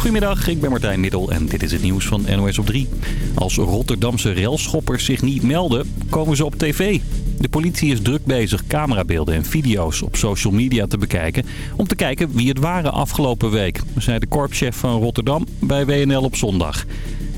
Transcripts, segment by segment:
Goedemiddag, ik ben Martijn Middel en dit is het nieuws van NOS op 3. Als Rotterdamse railschoppers zich niet melden, komen ze op tv. De politie is druk bezig camerabeelden en video's op social media te bekijken... om te kijken wie het waren afgelopen week, zei de korpschef van Rotterdam bij WNL op zondag.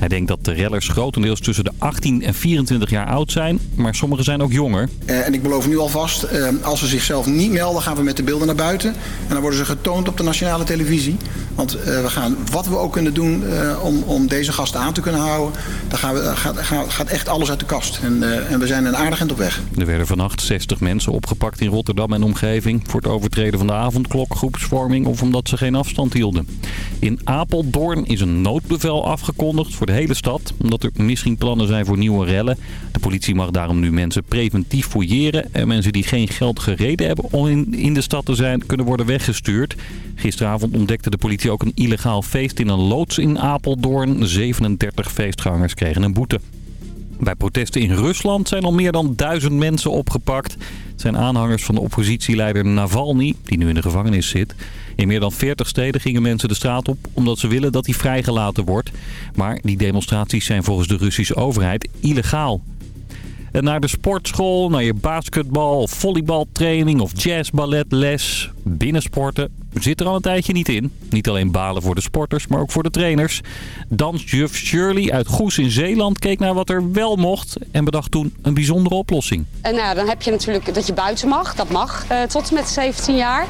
Hij denkt dat de rellers grotendeels tussen de 18 en 24 jaar oud zijn, maar sommigen zijn ook jonger. Uh, en ik beloof nu alvast, uh, als ze zichzelf niet melden, gaan we met de beelden naar buiten. En dan worden ze getoond op de nationale televisie. Want uh, we gaan, wat we ook kunnen doen om, om deze gasten aan te kunnen houden, dan gaan we, gaat, gaat, gaat echt alles uit de kast. En, en we zijn een aardig eind op weg. Er werden vannacht 60 mensen opgepakt in Rotterdam en omgeving voor het overtreden van de avondklok, groepsvorming of omdat ze geen afstand hielden. In Apeldoorn is een noodbevel afgekondigd voor de hele stad. Omdat er misschien plannen zijn voor nieuwe rellen. De politie mag daarom nu mensen preventief fouilleren. En mensen die geen geld gereden hebben om in, in de stad te zijn, kunnen worden weggestuurd. Gisteravond ontdekte de politie ook een illegaal feest in een loods in Apeldoorn. 37 feestgangers kregen een boete. Bij protesten in Rusland zijn al meer dan duizend mensen opgepakt. Het zijn aanhangers van de oppositieleider Navalny, die nu in de gevangenis zit. In meer dan 40 steden gingen mensen de straat op omdat ze willen dat hij vrijgelaten wordt. Maar die demonstraties zijn volgens de Russische overheid illegaal. En naar de sportschool, naar je basketbal of volleybaltraining of jazzballetles, binnensporten zit er al een tijdje niet in. Niet alleen balen voor de sporters, maar ook voor de trainers. Dansjuf Shirley uit Goes in Zeeland keek naar wat er wel mocht en bedacht toen een bijzondere oplossing. En nou, dan heb je natuurlijk dat je buiten mag, dat mag, uh, tot en met 17 jaar.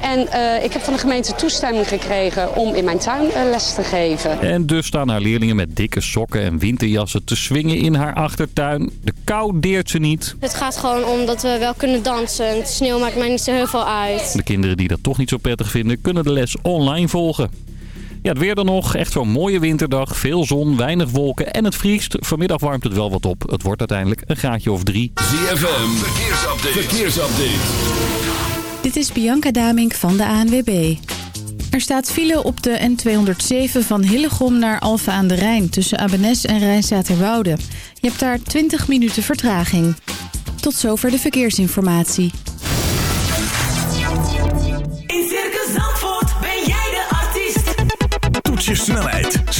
En uh, ik heb van de gemeente toestemming gekregen om in mijn tuin uh, les te geven. En dus staan haar leerlingen met dikke sokken en winterjassen te swingen in haar achtertuin. De kou deert ze niet. Het gaat gewoon om dat we wel kunnen dansen. Het sneeuw maakt mij niet zo heel veel uit. De kinderen die dat toch niet zo prettig vinden, kunnen de les online volgen. Ja, het weer dan nog. Echt zo'n mooie winterdag. Veel zon, weinig wolken en het vriest. Vanmiddag warmt het wel wat op. Het wordt uiteindelijk een graadje of drie. ZFM, verkeersupdate. verkeersupdate. Dit is Bianca Damink van de ANWB. Er staat file op de N207 van Hillegom naar Alphen aan de Rijn... tussen Abenes en Rijnstaterwoude. Je hebt daar 20 minuten vertraging. Tot zover de verkeersinformatie.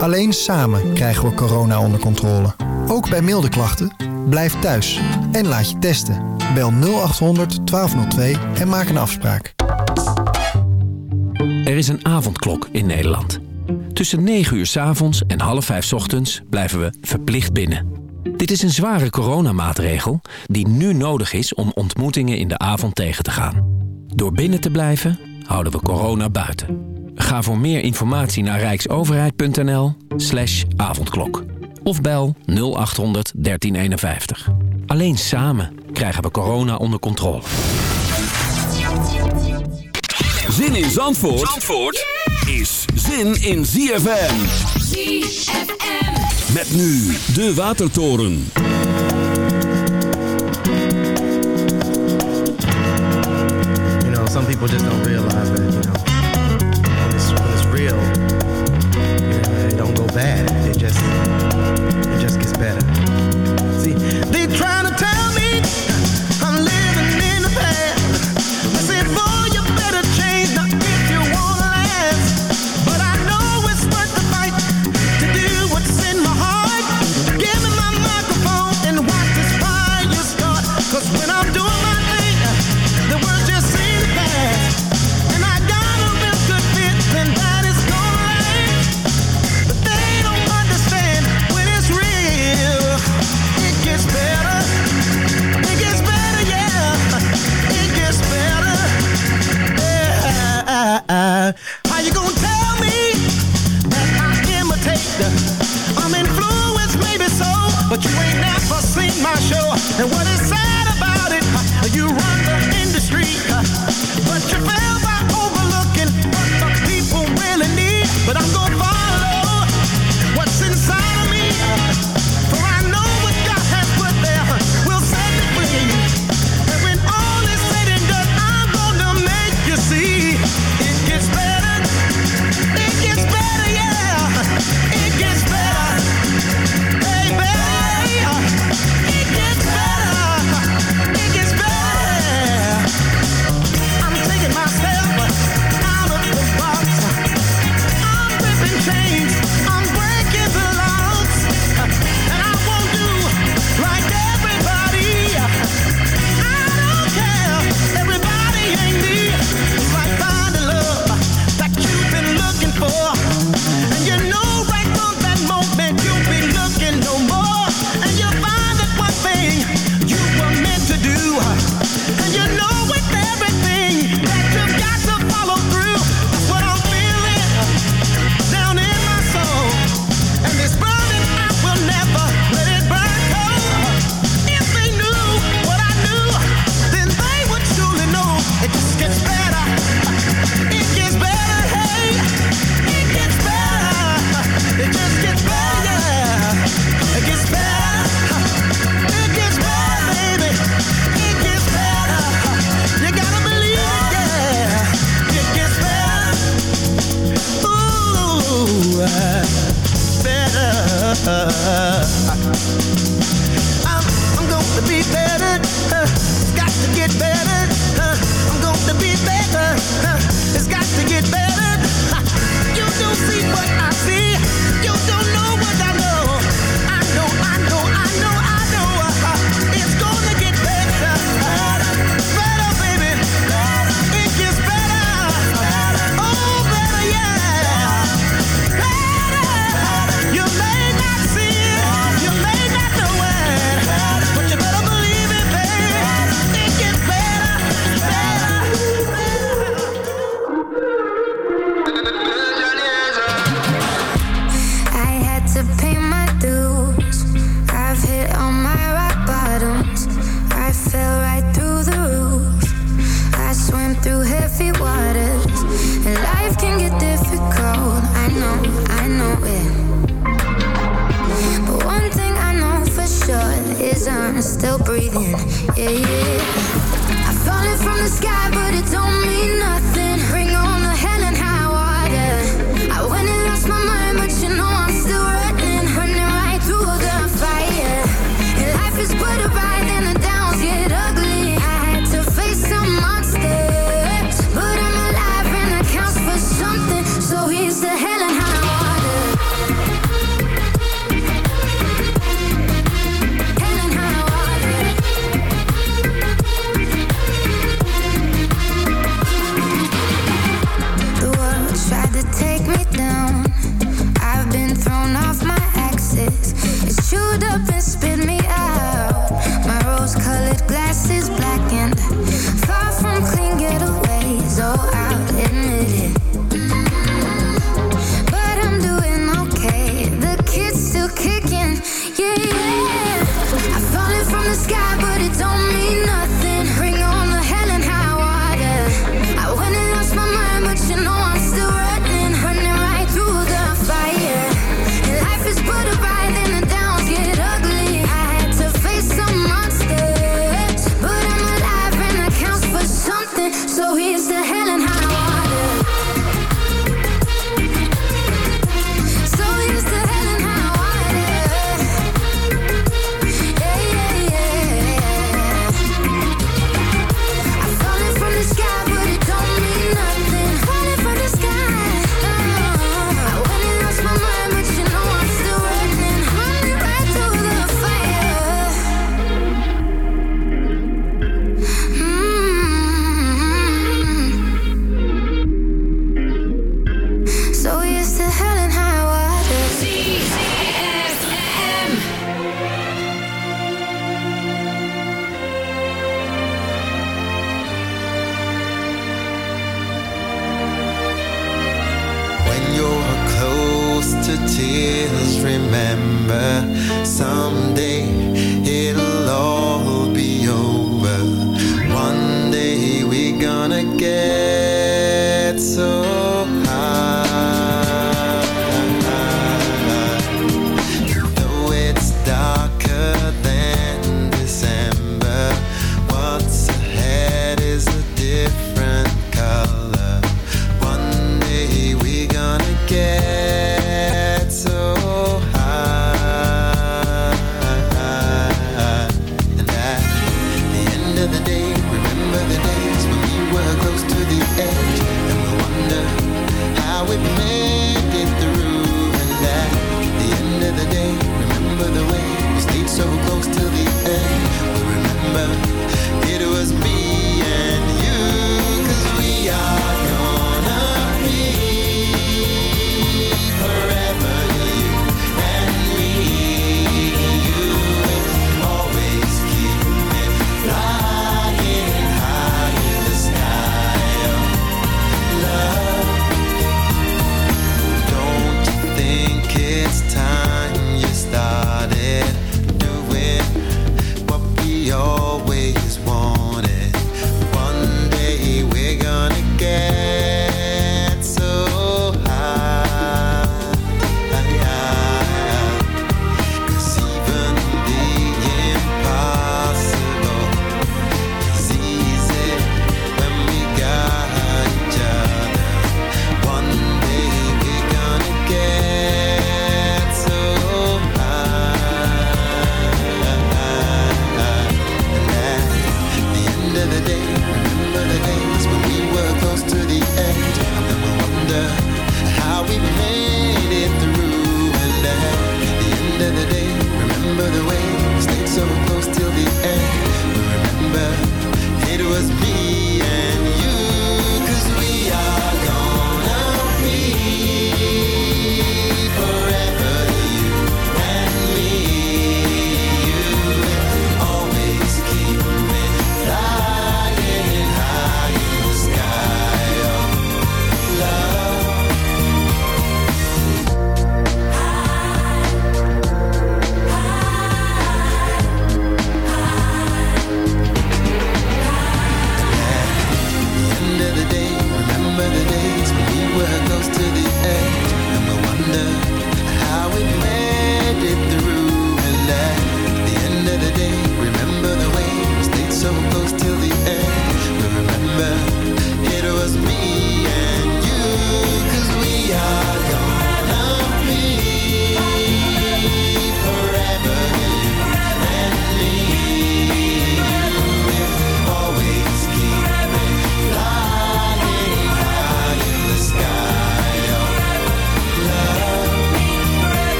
Alleen samen krijgen we corona onder controle. Ook bij milde klachten, blijf thuis en laat je testen. Bel 0800 1202 en maak een afspraak. Er is een avondklok in Nederland. Tussen 9 uur s avonds en half 5 s ochtends blijven we verplicht binnen. Dit is een zware coronamaatregel die nu nodig is om ontmoetingen in de avond tegen te gaan. Door binnen te blijven houden we corona buiten. Ga voor meer informatie naar rijksoverheid.nl slash avondklok. Of bel 0800 1351. Alleen samen krijgen we corona onder controle. Zin in Zandvoort, Zandvoort is zin in ZFM. ZFM. Met nu de Watertoren. You know, some people just don't realize you know. Yes.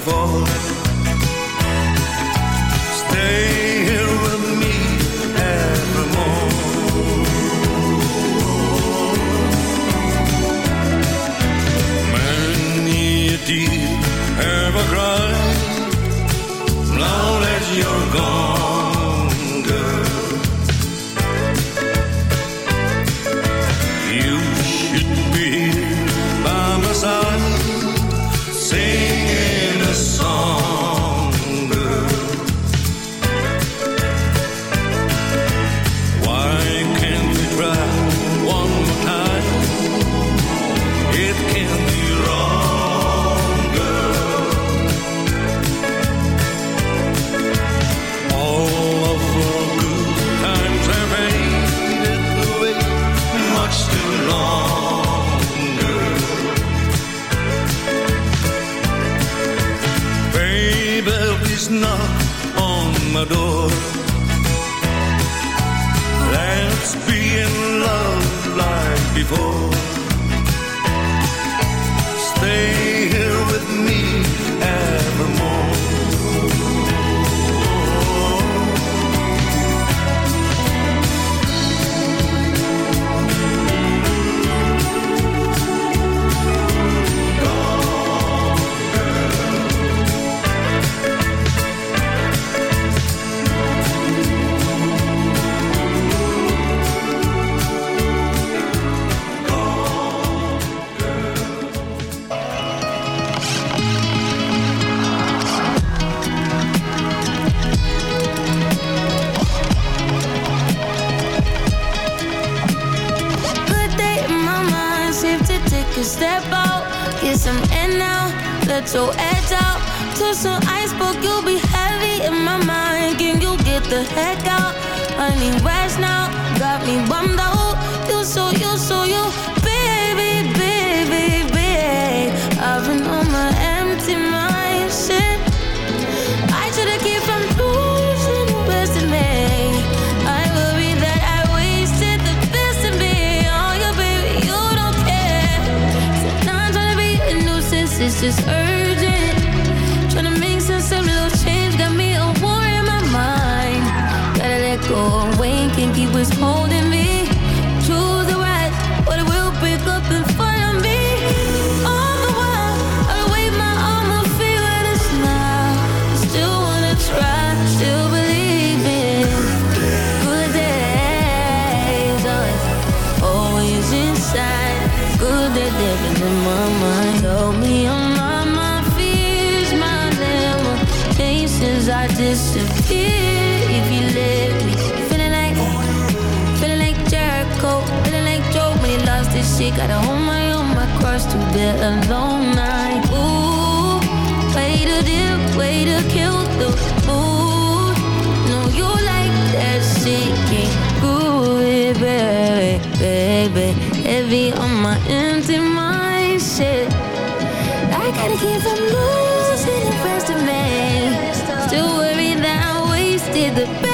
before. step out, get some air now, let your edge out. Took some ice, but you'll be heavy in my mind. Can you get the heck out? I need rest now, got me bummed out. You so you so you, baby, baby, baby. I've been on my empty mind. is urgent. Trying change got me a war in my mind. Gotta let go keep what's holding me. alone. Ooh, way way to kill the mood. You like that baby, baby. Heavy on my empty mind, shit. I gotta keep from losing first of Still that I wasted the best.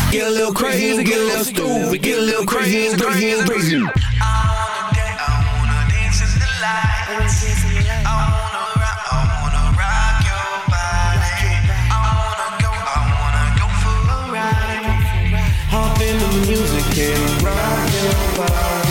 Get a little crazy, get a little stupid, get a little crazy, crazy, crazy. Hop in the music and rock your body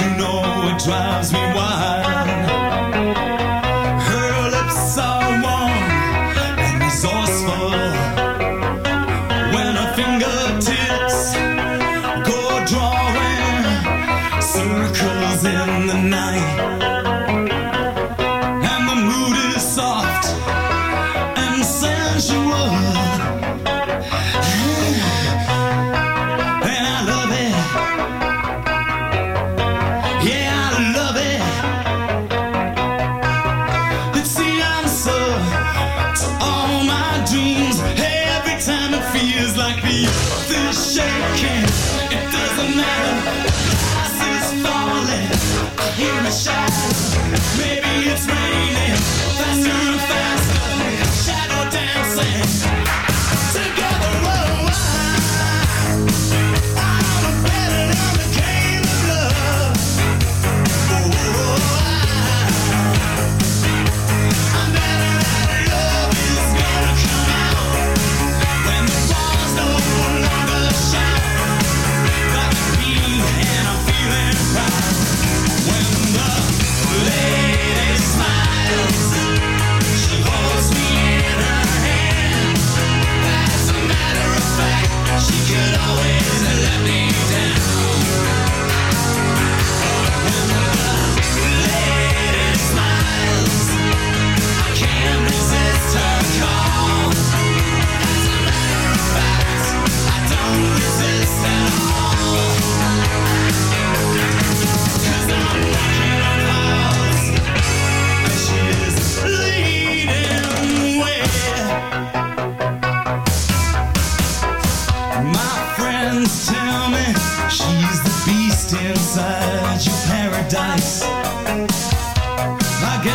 you know it drives me wild.